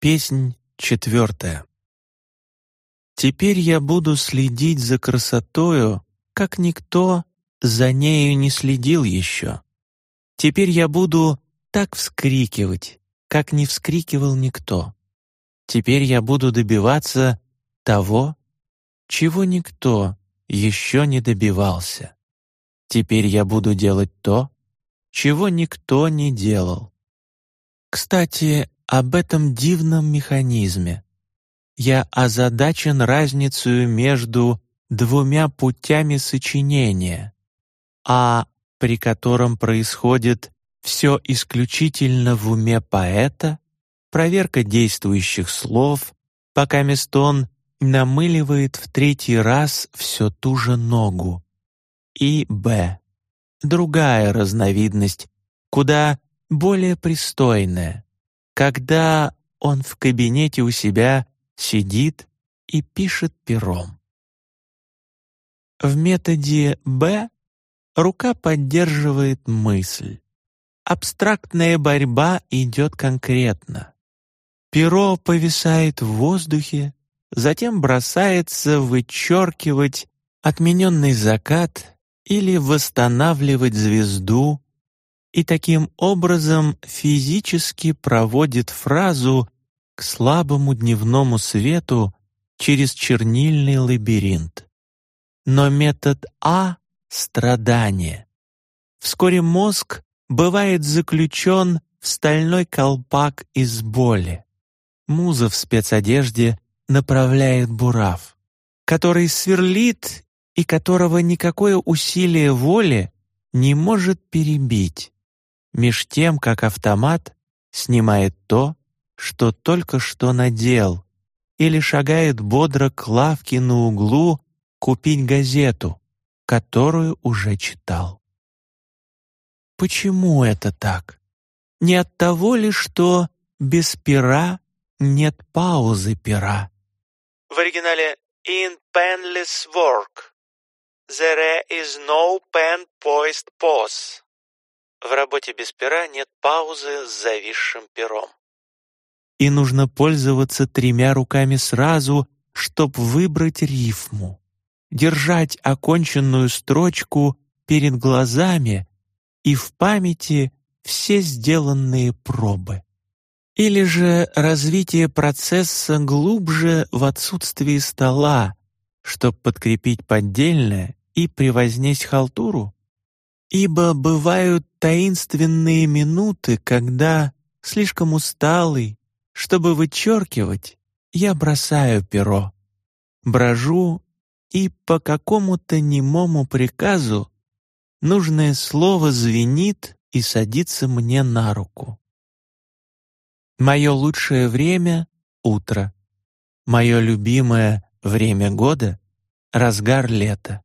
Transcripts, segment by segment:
Песнь четвертая. Теперь я буду следить за красотою, как никто за нею не следил еще. Теперь я буду так вскрикивать, как не вскрикивал никто. Теперь я буду добиваться того, чего никто еще не добивался. Теперь я буду делать то, чего никто не делал. Кстати, об этом дивном механизме. Я озадачен разницей между двумя путями сочинения, а при котором происходит все исключительно в уме поэта, проверка действующих слов, пока Местон намыливает в третий раз все ту же ногу. И Б. Другая разновидность, куда более пристойная, когда он в кабинете у себя сидит и пишет пером. В методе Б рука поддерживает мысль. Абстрактная борьба идет конкретно. Перо повисает в воздухе, затем бросается вычеркивать отмененный закат или восстанавливать звезду, и таким образом физически проводит фразу к слабому дневному свету через чернильный лабиринт. Но метод А — страдание. Вскоре мозг бывает заключен в стальной колпак из боли. Муза в спецодежде направляет бурав, который сверлит и которого никакое усилие воли не может перебить меж тем, как автомат снимает то, что только что надел, или шагает бодро к лавке на углу купить газету, которую уже читал. Почему это так? Не от того ли, что без пера нет паузы пера? В оригинале «In penless work» «There is no pen poised pause» В работе без пера нет паузы с зависшим пером. И нужно пользоваться тремя руками сразу, чтоб выбрать рифму, держать оконченную строчку перед глазами и в памяти все сделанные пробы. Или же развитие процесса глубже в отсутствии стола, чтоб подкрепить поддельное и превознесть халтуру? Ибо бывают таинственные минуты, когда, слишком усталый, чтобы вычеркивать, я бросаю перо, брожу и по какому-то немому приказу нужное слово звенит и садится мне на руку. Мое лучшее время — утро. Мое любимое время года — разгар лета.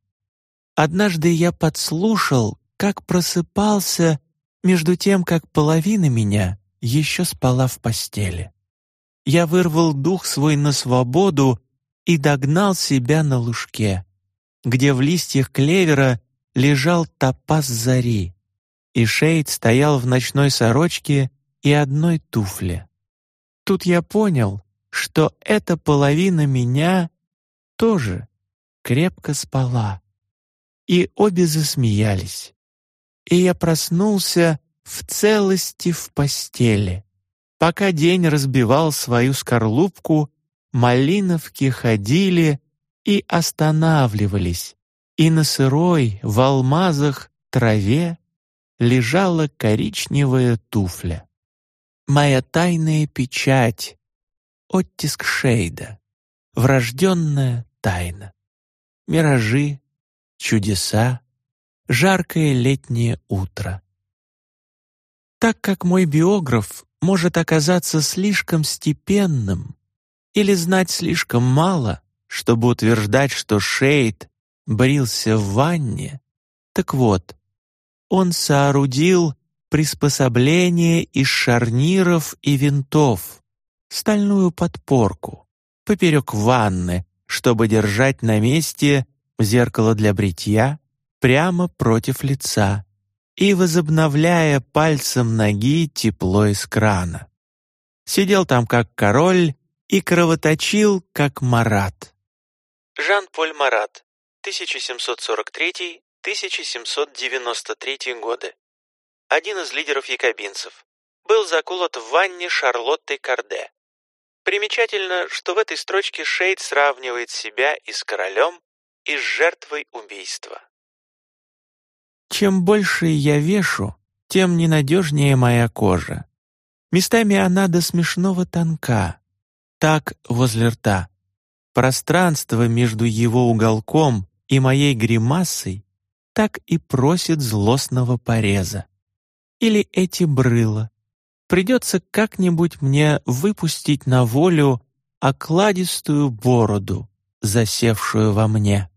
Однажды я подслушал, как просыпался между тем, как половина меня еще спала в постели. Я вырвал дух свой на свободу и догнал себя на лужке, где в листьях клевера лежал топаз зари, и Шейд стоял в ночной сорочке и одной туфле. Тут я понял, что эта половина меня тоже крепко спала. И обе засмеялись и я проснулся в целости в постели. Пока день разбивал свою скорлупку, малиновки ходили и останавливались, и на сырой в алмазах траве лежала коричневая туфля. Моя тайная печать, оттиск Шейда, врожденная тайна. Миражи, чудеса, жаркое летнее утро. Так как мой биограф может оказаться слишком степенным или знать слишком мало, чтобы утверждать, что Шейд брился в ванне, так вот, он соорудил приспособление из шарниров и винтов, стальную подпорку, поперек ванны, чтобы держать на месте зеркало для бритья, прямо против лица и возобновляя пальцем ноги тепло из крана. Сидел там как король и кровоточил, как Марат. Жан-Поль Марат, 1743-1793 годы. Один из лидеров якобинцев. Был заколот в ванне Шарлоттой Карде. Примечательно, что в этой строчке Шейд сравнивает себя и с королем, и с жертвой убийства. Чем больше я вешу, тем ненадежнее моя кожа. Местами она до смешного тонка, так возле рта. Пространство между его уголком и моей гримасой так и просит злостного пореза. Или эти брыла. Придется как-нибудь мне выпустить на волю окладистую бороду, засевшую во мне.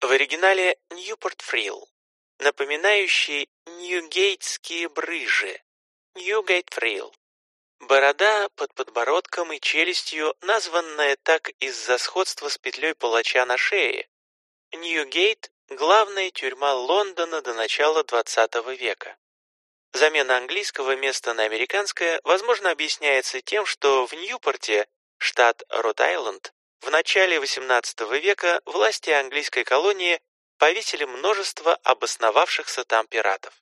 В оригинале Ньюпорт Фрил, напоминающий ньюгейтские брыжи, Ньюгейт Фрил. Борода под подбородком и челюстью, названная так из-за сходства с петлей палача на шее. Ньюгейт — главная тюрьма Лондона до начала XX века. Замена английского места на американское, возможно, объясняется тем, что в Ньюпорте, штат Род-Айленд, в начале XVIII века власти английской колонии повесили множество обосновавшихся там пиратов.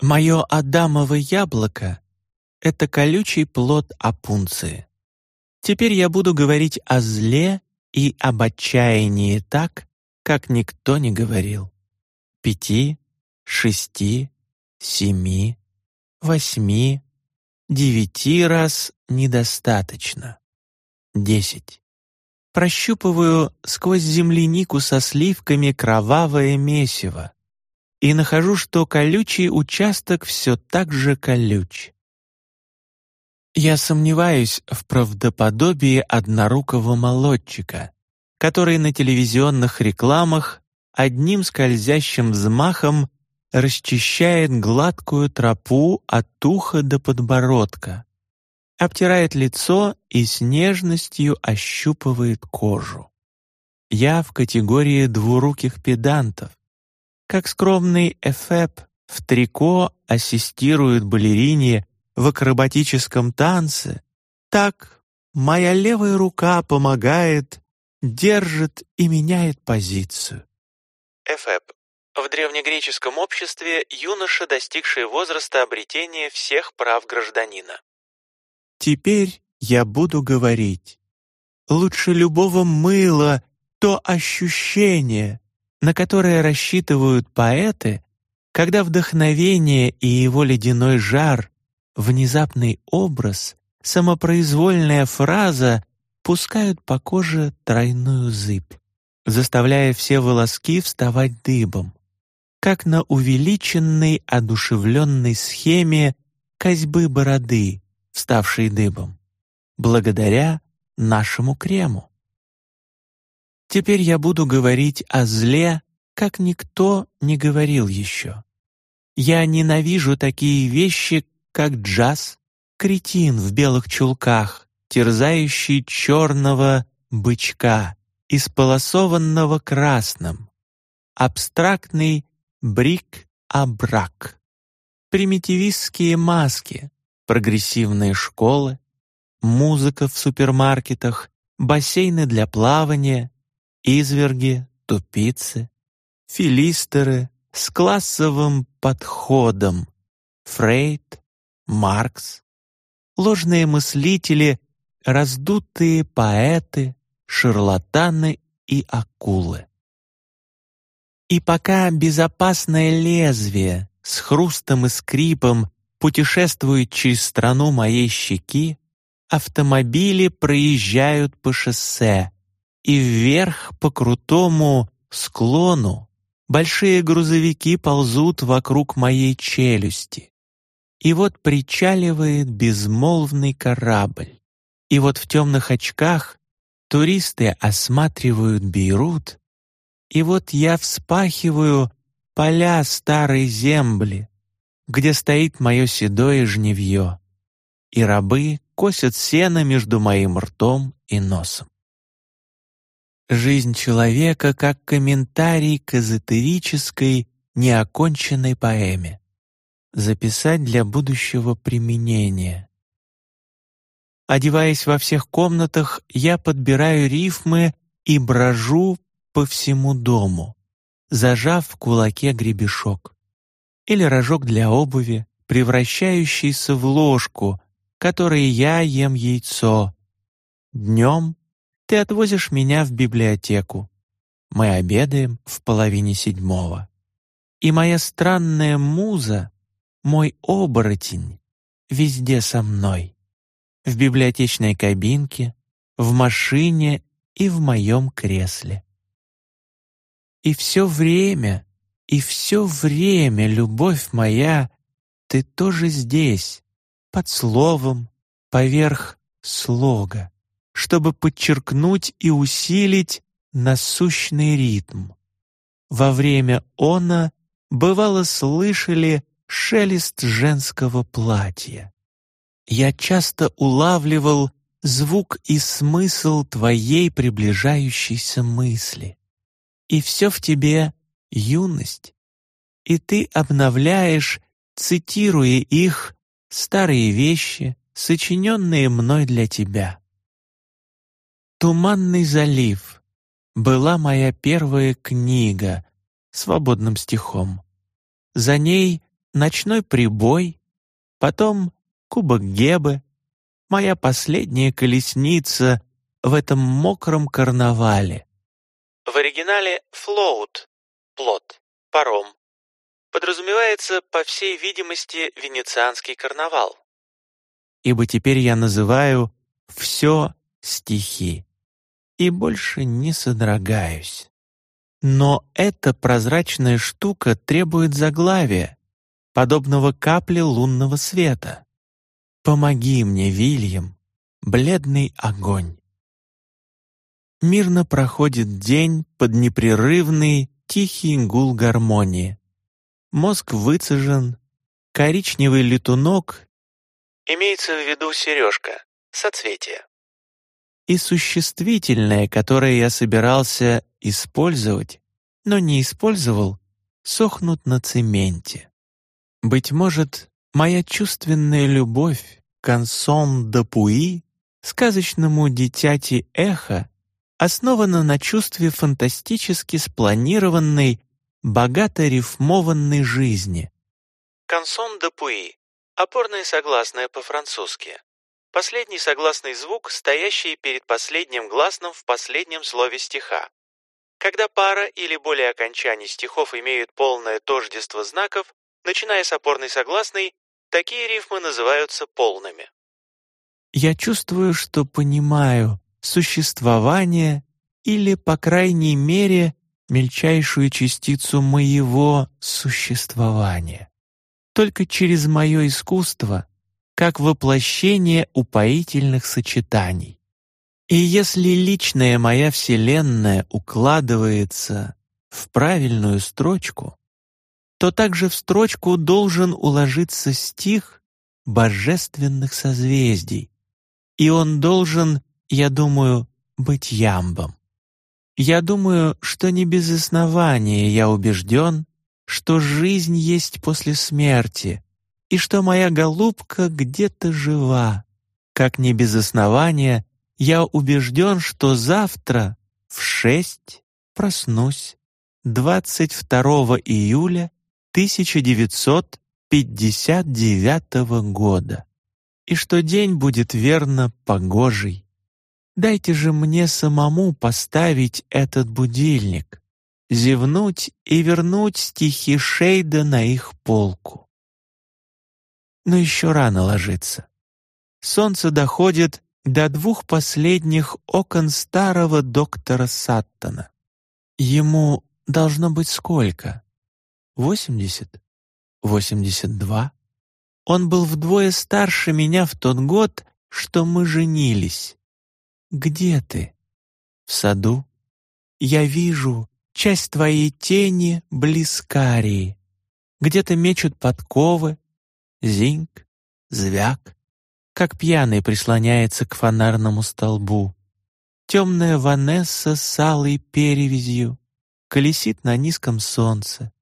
Мое адамово яблоко — это колючий плод опунции. Теперь я буду говорить о зле и об отчаянии так, как никто не говорил. Пяти, шести, семи, восьми, девяти раз недостаточно. Десять. Прощупываю сквозь землянику со сливками кровавое месиво и нахожу, что колючий участок все так же колюч. Я сомневаюсь в правдоподобии однорукого молодчика, который на телевизионных рекламах одним скользящим взмахом расчищает гладкую тропу от уха до подбородка, обтирает лицо и с нежностью ощупывает кожу. Я в категории двуруких педантов. Как скромный эфеп в трико ассистирует балерине в акробатическом танце, так моя левая рука помогает, держит и меняет позицию. Эфеп в древнегреческом обществе юноша, достигший возраста обретения всех прав гражданина. Теперь я буду говорить. Лучше любого мыла то ощущение, на которое рассчитывают поэты, когда вдохновение и его ледяной жар, внезапный образ, самопроизвольная фраза пускают по коже тройную зыбь, заставляя все волоски вставать дыбом как на увеличенной одушевленной схеме козьбы бороды, вставшей дыбом, благодаря нашему крему. Теперь я буду говорить о зле, как никто не говорил еще. Я ненавижу такие вещи, как джаз, кретин в белых чулках, терзающий черного бычка, исполосованного красным, абстрактный брик-а-брак. Примитивистские маски, прогрессивные школы, музыка в супермаркетах, бассейны для плавания, изверги, тупицы, филистеры с классовым подходом, Фрейд, Маркс, ложные мыслители, раздутые поэты, шарлатаны и акулы. И пока безопасное лезвие с хрустом и скрипом путешествует через страну моей щеки, автомобили проезжают по шоссе, и вверх по крутому склону большие грузовики ползут вокруг моей челюсти. И вот причаливает безмолвный корабль. И вот в темных очках туристы осматривают Бейрут, и вот я вспахиваю поля старой земли, где стоит мое седое жневье, и рабы косят сено между моим ртом и носом. Жизнь человека как комментарий к эзотерической, неоконченной поэме. Записать для будущего применения. Одеваясь во всех комнатах, я подбираю рифмы и брожу по всему дому, зажав в кулаке гребешок. Или рожок для обуви, превращающийся в ложку, которой я ем яйцо. Днем ты отвозишь меня в библиотеку. Мы обедаем в половине седьмого. И моя странная муза, мой оборотень, везде со мной. В библиотечной кабинке, в машине и в моем кресле. И все время, и все время, любовь моя, ты тоже здесь, под словом, поверх слога чтобы подчеркнуть и усилить насущный ритм. Во время она бывало слышали шелест женского платья. Я часто улавливал звук и смысл твоей приближающейся мысли. И все в тебе юность, и ты обновляешь, цитируя их, старые вещи, сочиненные мной для тебя. «Туманный залив» была моя первая книга свободным стихом. За ней «Ночной прибой», потом «Кубок Гебы», моя последняя колесница в этом мокром карнавале. В оригинале «float» — плот, паром. Подразумевается, по всей видимости, венецианский карнавал. Ибо теперь я называю все стихи и больше не содрогаюсь. Но эта прозрачная штука требует заглавия, подобного капле лунного света. Помоги мне, Вильям, бледный огонь. Мирно проходит день под непрерывный тихий гул гармонии. Мозг выцежен, коричневый летунок Имеется в виду сережка, соцветие и существительное, которое я собирался использовать, но не использовал, сохнут на цементе. Быть может, моя чувственная любовь к ансон да пуи, сказочному дитяти эхо, основана на чувстве фантастически спланированной, богато рифмованной жизни. Кансон де пуи — опорное согласное по-французски. Последний согласный звук, стоящий перед последним гласным в последнем слове стиха. Когда пара или более окончаний стихов имеют полное тождество знаков, начиная с опорной согласной, такие рифмы называются полными. Я чувствую, что понимаю существование или, по крайней мере, мельчайшую частицу моего существования. Только через мое искусство как воплощение упоительных сочетаний. И если личная моя вселенная укладывается в правильную строчку, то также в строчку должен уложиться стих божественных созвездий, и он должен, я думаю, быть ямбом. Я думаю, что не без основания я убежден, что жизнь есть после смерти, и что моя голубка где-то жива. Как не без основания, я убежден, что завтра в шесть проснусь 22 июля 1959 года, и что день будет верно погожий. Дайте же мне самому поставить этот будильник, зевнуть и вернуть стихи Шейда на их полку но еще рано ложиться. Солнце доходит до двух последних окон старого доктора Саттона. Ему должно быть сколько? Восемьдесят? Восемьдесят два? Он был вдвое старше меня в тот год, что мы женились. Где ты? В саду. Я вижу часть твоей тени близкарии. Где-то мечут подковы, Зинг, звяк, как пьяный прислоняется к фонарному столбу. Темная Ванесса с алой перевязью колесит на низком солнце,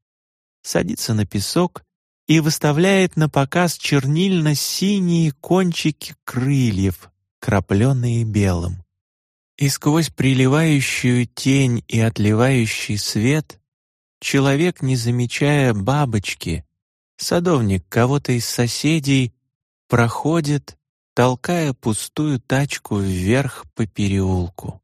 садится на песок и выставляет на показ чернильно-синие кончики крыльев, крапленные белым. И сквозь приливающую тень и отливающий свет человек, не замечая бабочки, садовник кого-то из соседей, проходит, толкая пустую тачку вверх по переулку.